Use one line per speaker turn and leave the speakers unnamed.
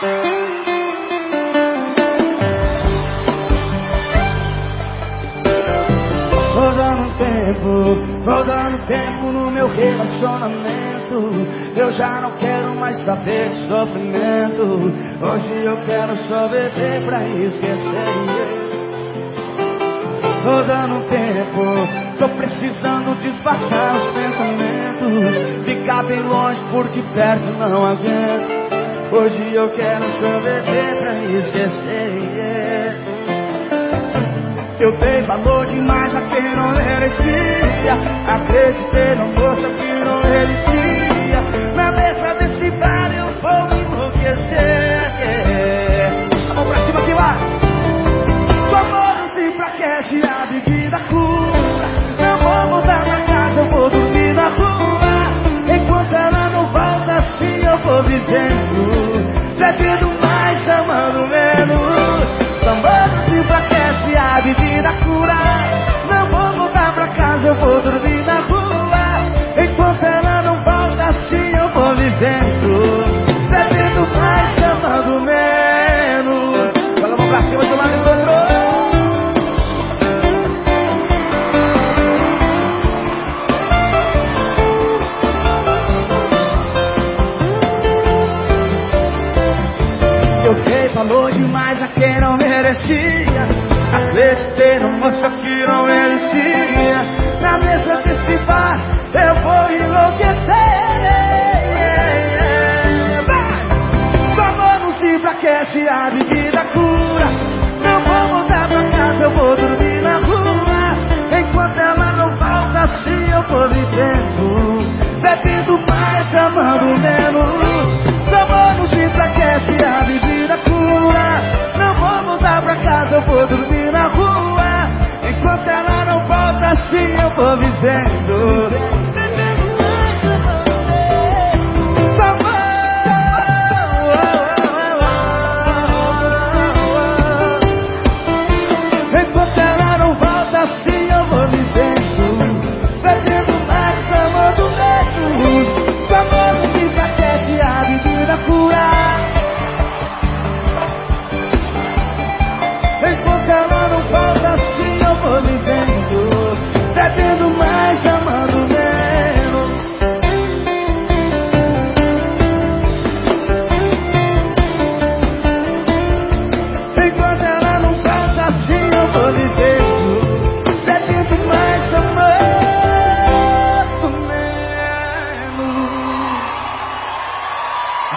Vou dando tempo, vou dando tempo no meu relacionamento. Eu já não quero mais saber de sofrimento. Hoje eu quero só beber pra esquecer. Tô dando tempo, tô precisando disfarçar os pensamentos. Ficar bem longe porque perto não aguento. Hoje eu quero beber pra esquecer. Eu dei valor demais a quem não merecia. Acreditei na moça que não merecia. Na mesa desse bar eu vou enlouquecer. Vamos pra cima que lá. O amor se enfraquece, a bebida cura. Dei valor demais a quem não merecia. Acreditei no moça que não merecia. Na mesa desse bar eu vou enlouquecer. Vai! Sua mão não se enfraquece, a bebida